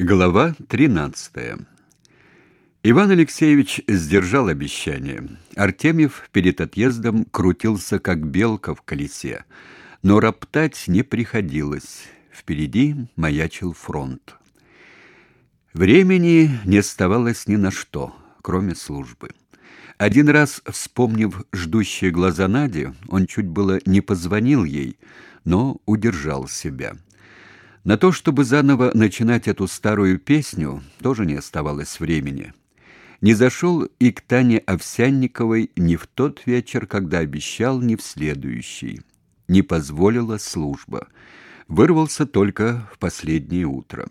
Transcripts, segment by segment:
Глава 13. Иван Алексеевич сдержал обещание. Артемьев перед отъездом крутился как белка в колесе, но роптать не приходилось. Впереди маячил фронт. Времени не оставалось ни на что, кроме службы. Один раз, вспомнив ждущие глаза Нади, он чуть было не позвонил ей, но удержал себя. На то, чтобы заново начинать эту старую песню, тоже не оставалось времени. Не зашел и к Тане Овсянниковой ни в тот вечер, когда обещал, ни в следующий. Не позволила служба. Вырвался только в последнее утро.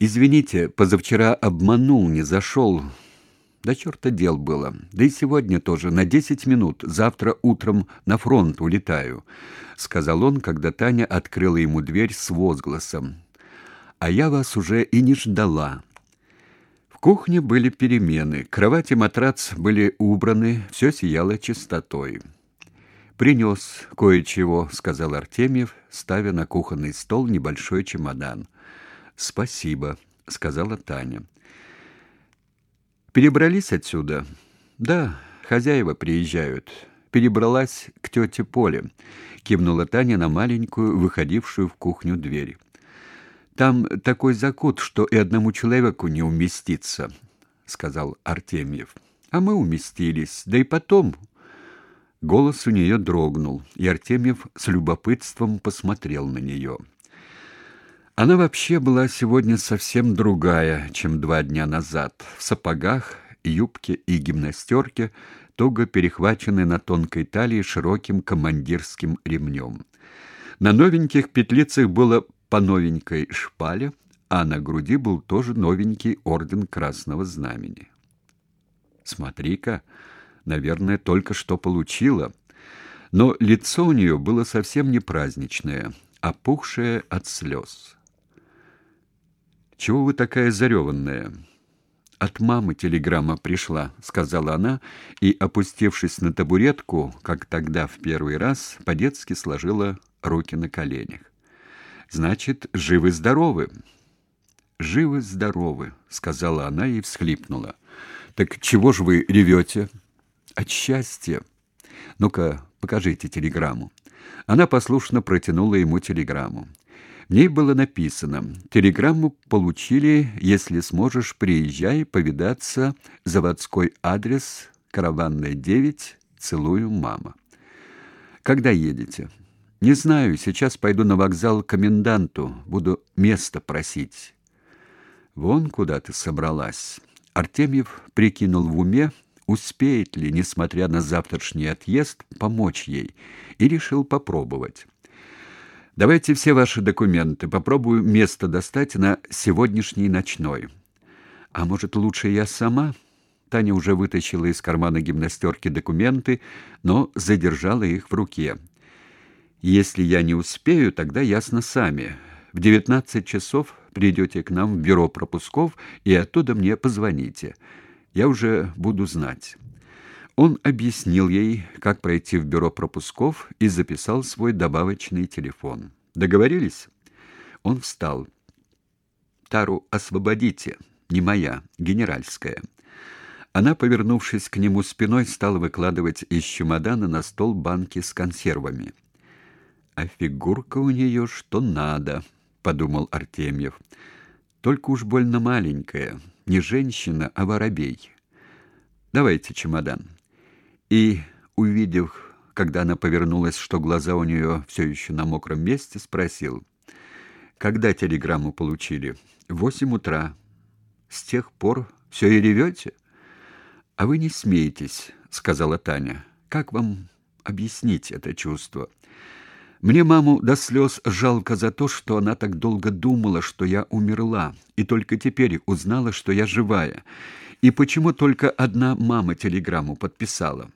Извините, позавчера обманул, не зашел. Да черта дел было. Да и сегодня тоже, на десять минут. Завтра утром на фронт улетаю», — сказал он, когда Таня открыла ему дверь с возгласом. «А я вас уже и не ждала». В кухне были перемены. Кровать и матрац были убраны, все сияло чистотой. «Принес кое-чего», — сказал Артемьев, ставя на кухонный стол небольшой чемодан. «Спасибо», — сказала Таня. Перебрались отсюда? Да, хозяева приезжают. Перебралась к тете Поле, кивнула Таня на маленькую, выходившую в кухню дверь. Там такой закут, что и одному человеку не уместиться, сказал Артемьев. А мы уместились. Да и потом голос у нее дрогнул, и Артемьев с любопытством посмотрел на нее. Она вообще была сегодня совсем другая, чем два дня назад. В сапогах, юбке и гимнастерке, туго перехваченной на тонкой талии широким командирским ремнем. На новеньких петлицах было по новенькой шпале, а на груди был тоже новенький орден Красного Знамени. Смотри-ка, наверное, только что получила. Но лицо у нее было совсем не праздничное, опухшее от слез. Чего вы такая зареванная?» От мамы телеграмма пришла, сказала она и, опустившись на табуретку, как тогда в первый раз, по-детски сложила руки на коленях. Значит, живы здоровы. Живы здоровы, сказала она и всхлипнула. Так чего ж вы ревете?» От счастья. Ну-ка, покажите телеграмму. Она послушно протянула ему телеграмму. Ней было написано: "Телеграмму получили, если сможешь, приезжай повидаться. Заводской адрес: Караванная 9. Целую, мама". Когда едете? Не знаю, сейчас пойду на вокзал к коменданту, буду место просить. Вон куда ты собралась. Артемьев прикинул в уме, успеет ли, несмотря на завтрашний отъезд, помочь ей, и решил попробовать. Давайте все ваши документы. Попробую место достать на сегодняшний ночной. А может, лучше я сама? Таня уже вытащила из кармана гимнастерки документы, но задержала их в руке. Если я не успею, тогда ясно сами. В девятнадцать часов придете к нам в бюро пропусков и оттуда мне позвоните. Я уже буду знать. Он объяснил ей, как пройти в бюро пропусков и записал свой добавочный телефон. Договорились? Он встал. Тару освободите, не моя, генеральская. Она, повернувшись к нему спиной, стала выкладывать из чемодана на стол банки с консервами. А фигурка у нее что надо, подумал Артемьев. Только уж больно маленькая, не женщина, а воробей. Давайте чемодан и, увидев, когда она повернулась, что глаза у нее все еще на мокром месте, спросил: "Когда телеграмму получили?" «Восемь утра. С тех пор все и ревете?» «А вы не смеетесь», — сказала Таня. «Как вам объяснить это чувство?» Мне маму до слез жалко за то, что она так долго думала, что я умерла, и только теперь узнала, что я живая. И почему только одна мама телеграмму подписала?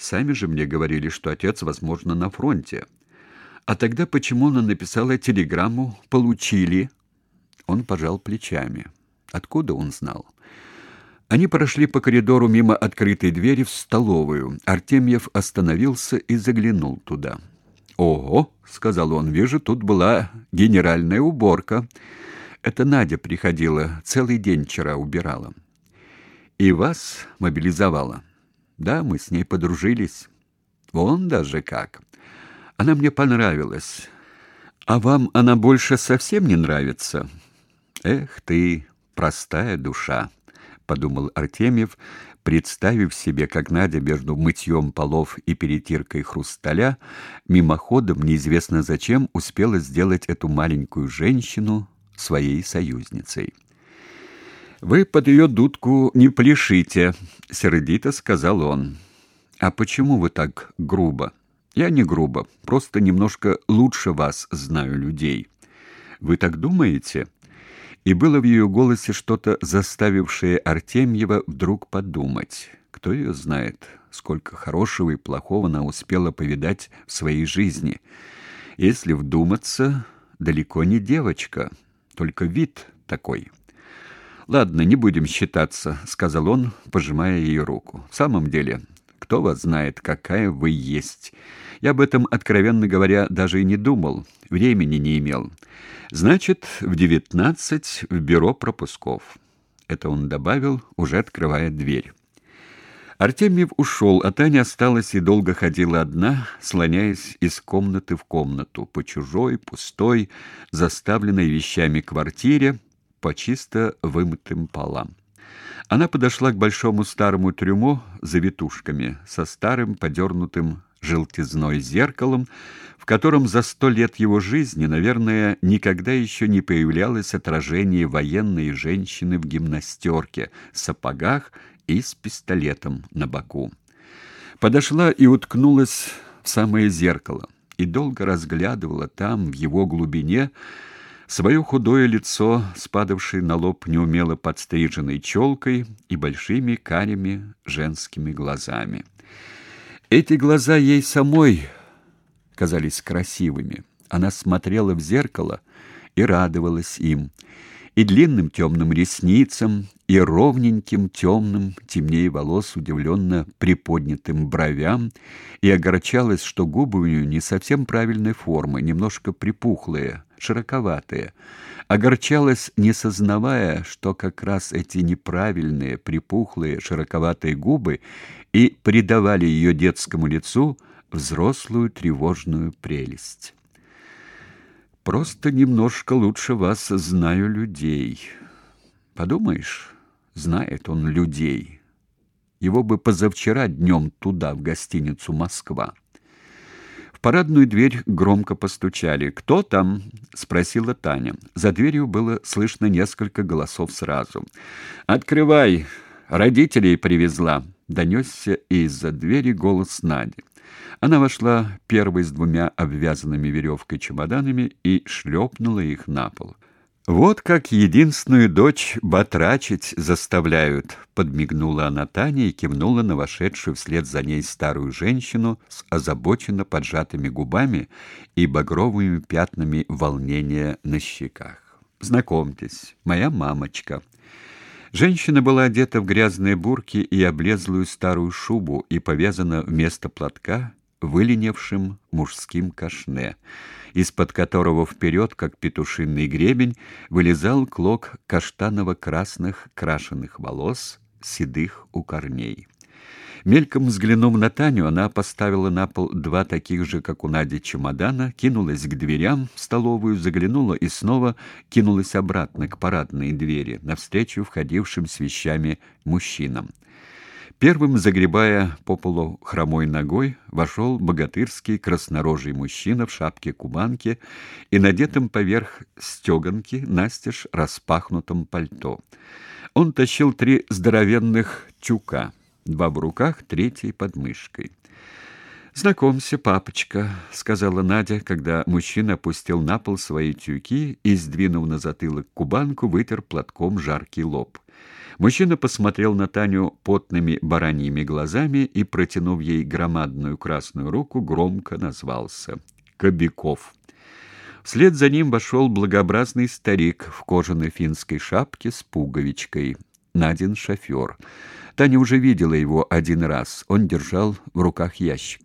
Сами же мне говорили, что отец, возможно, на фронте. А тогда почему она написала телеграмму «Получили»? Он пожал плечами. Откуда он знал? Они прошли по коридору мимо открытой двери в столовую. Артемьев остановился и заглянул туда. «Ого!» — сказал он. «Вижу, тут была генеральная уборка». Это Надя приходила, целый день вчера убирала. И вас мобилизовала. Да, мы с ней подружились. Вон даже как. Она мне понравилась. А вам она больше совсем не нравится? Эх ты, простая душа, подумал Артемьев, представив себе, как Надя между мытьем полов и перетиркой хрусталя мимоходом неизвестно зачем успела сделать эту маленькую женщину своей союзницей. Вы под ее дудку не пляшите, сердито сказал он. А почему вы так грубо? Я не грубо, просто немножко лучше вас знаю людей. Вы так думаете? И было в ее голосе что-то, заставившее Артемьева вдруг подумать. Кто ее знает, сколько хорошего и плохого она успела повидать в своей жизни. Если вдуматься, далеко не девочка, только вид такой. Ладно, не будем считаться, сказал он, пожимая ее руку. В самом деле, кто вас знает, какая вы есть? Я об этом, откровенно говоря, даже и не думал, времени не имел. Значит, в девятнадцать в бюро пропусков. Это он добавил, уже открывая дверь. Артемьев ушел, а Таня осталась и долго ходила одна, слоняясь из комнаты в комнату, по чужой, пустой, заставленной вещами квартире, по чисто вымытым полам. Она подошла к большому старому трюму за витушками, со старым подернутым желтизной зеркалом, в котором за сто лет его жизни, наверное, никогда еще не появлялось отражение военной женщины в гимнастерке, сапогах и с пистолетом на боку. Подошла и уткнулась в самое зеркало и долго разглядывала там, в его глубине, свое худое лицо, спадавшее на лоб неумело подстриженной челкой и большими карими женскими глазами. Эти глаза ей самой казались красивыми. Она смотрела в зеркало и радовалась им, и длинным темным ресницам, и ровненьким темным, темнее волос, удивленно приподнятым бровям, и огорчалась, что губы у нее не совсем правильной формы, немножко припухлые, широковатые. Огорчалась, не сознавая, что как раз эти неправильные, припухлые, широковатые губы и придавали ее детскому лицу взрослую тревожную прелесть. Просто немножко лучше вас знаю людей. Подумаешь, знает он людей. Его бы позавчера днем туда, в гостиницу Москва. В парадную дверь громко постучали. «Кто там?» — спросила Таня. За дверью было слышно несколько голосов сразу. «Открывай! Родителей привезла!» — донесся из-за двери голос Нади. Она вошла первой с двумя обвязанными веревкой чемоданами и шлепнула их на пол. Вот как единственную дочь батрачить заставляют, подмигнула она Тане и кивнула на вошедшую вслед за ней старую женщину с озабоченно поджатыми губами и багровыми пятнами волнения на щеках. Знакомьтесь, моя мамочка. Женщина была одета в грязные бурки и облезлую старую шубу и повязана вместо платка выленившим мужским кашне, из-под которого вперед, как петушиный гребень, вылезал клок каштаново-красных крашеных волос, седых у корней. Мельком взглянув на Таню, она поставила на пол два таких же, как у Нади, чемодана, кинулась к дверям в столовую, заглянула и снова кинулась обратно к парадной двери, навстречу входившим с вещами мужчинам. Первым, загребая по полу хромой ногой, вошел богатырский краснорожий мужчина в шапке кубанки и надетом поверх стеганки настежь распахнутом пальто. Он тащил три здоровенных тюка, два в руках, третий под мышкой. «Знакомься, папочка», — сказала Надя, когда мужчина опустил на пол свои тюки и, сдвинув на затылок кубанку, вытер платком жаркий лоб. Мужчина посмотрел на Таню потными бараньими глазами и, протянув ей громадную красную руку, громко назвался Кобяков. Вслед за ним вошел благообразный старик в кожаной финской шапке с пуговичкой, Надин шофер. Таня уже видела его один раз. Он держал в руках ящик.